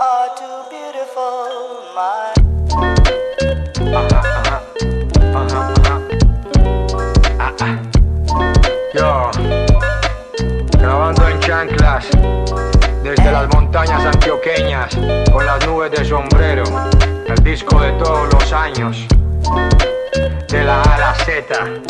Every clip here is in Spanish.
are too beautiful, my. Yo, grabando en chanclas, desde las montañas antioqueñas, con las nubes de sombrero, el disco de todos los años, de la A Z.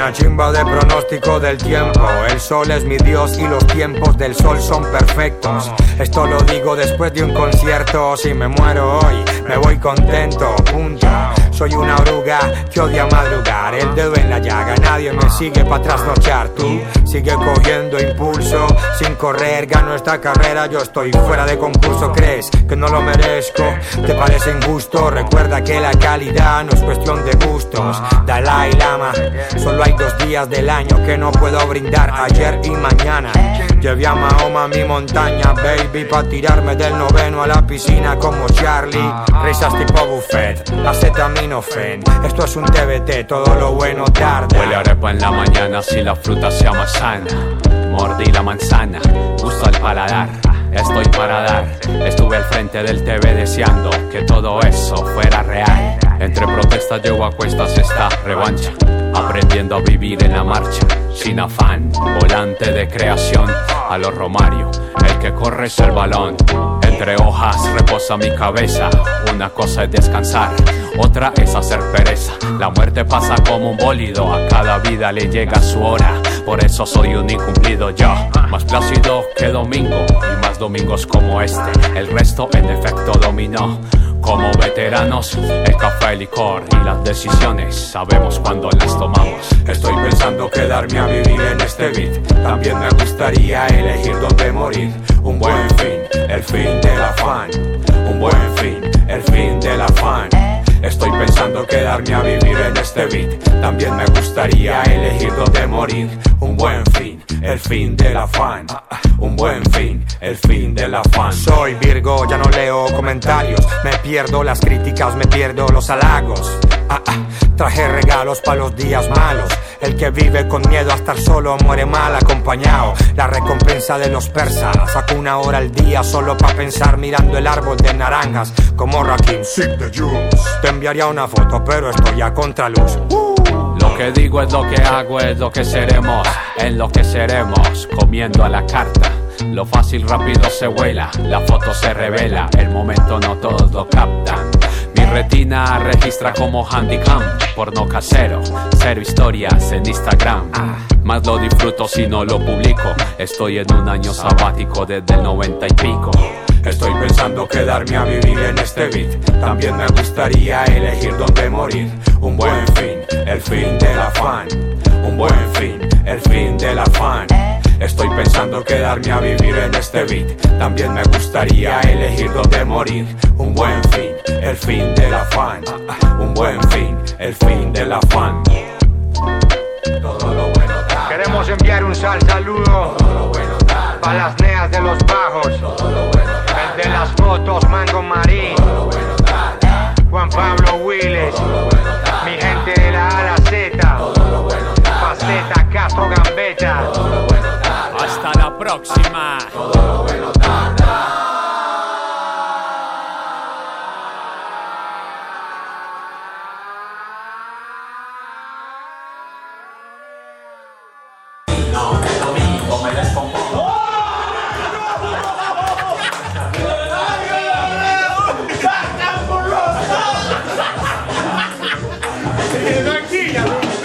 Una chimba de pronóstico del tiempo. El sol es mi dios y los tiempos del sol son perfectos. Esto lo digo después de un concierto. Si me muero hoy, me voy contento. Punto. Soy una oruga que odia madrugar. El dedo en la llaga, nadie me sigue para trasnochar. Tú sigue cogiendo impulso. Sin correr, gano esta carrera. Yo estoy fuera de concurso. ¿Crees que no lo merezco? ¿Te parece injusto? Recuerda que la calidad no es cuestión de gustos. Dalai Lama, solo hay dos días del año que no puedo brindar. Ayer y mañana. Llevé a Mahoma a mi montaña, baby, pa' tirarme del noveno a la piscina como Charlie. Risas tipo buffet, acetaminofén. Esto es un TBT, todo lo bueno tarde. Huele arepa en la mañana si la fruta sea más sana. Mordí la manzana, gusto al paladar. Estoy para dar. Estuve al frente del TV deseando que todo eso fuera real. Entre protestas llevo a cuestas esta revancha. Aprendiendo a vivir en la marcha, sin afán. Volante de creación a los Romario. El que corre es el balón. Entre hojas reposa mi cabeza. Una cosa es descansar, otra es hacer pereza. La muerte pasa como un bólido, a cada vida le llega su hora. Por eso soy un incumplido yo, más plácido que domingo y más domingos como este. El resto en efecto dominó. Como veteranos, el café, el licor y las decisiones sabemos cuándo las tomamos. Estoy pensando quedarme a vivir en este beat. También me gustaría elegir dónde morir. Un buen fin, el fin del afán. Un buen fin, el fin del afán. Estoy pensando quedarme a vivir en este beat. También me gustaría elegir dónde morir. Un buen fin, el fin del afán. Un buen fin, el fin del afán. Soy Virgo, ya no leo comentarios. Me pierdo las críticas, me pierdo los halagos. Ah, ah, traje regalos para los días malos. El que vive con miedo a estar solo muere mal acompañado. La recompensa de los persas. Saco una hora al día solo para pensar mirando el árbol de naranjas. Como Rakim, Sick the. Te enviaría una foto, pero estoy a contraluz. Lo que digo es lo que hago, es lo que seremos, en lo que seremos, comiendo a la carta. Lo fácil rápido se vuela, la foto se revela, el momento no todos lo captan. Mi retina registra como handicam, porno casero, cero historias en Instagram. Más lo disfruto si no lo publico, estoy en un año sabático desde el noventa y pico. Estoy pensando quedarme a vivir en este beat. También me gustaría elegir dónde morir. Un buen fin, el fin del afán. Un buen fin, el fin del afán. Estoy pensando quedarme a vivir en este beat. También me gustaría elegir dónde morir. Un buen fin, el fin del afán. Un buen fin, el fin del afán. Todo lo bueno. Queremos enviar un sal saludo para las neas de los bajos. Próxima.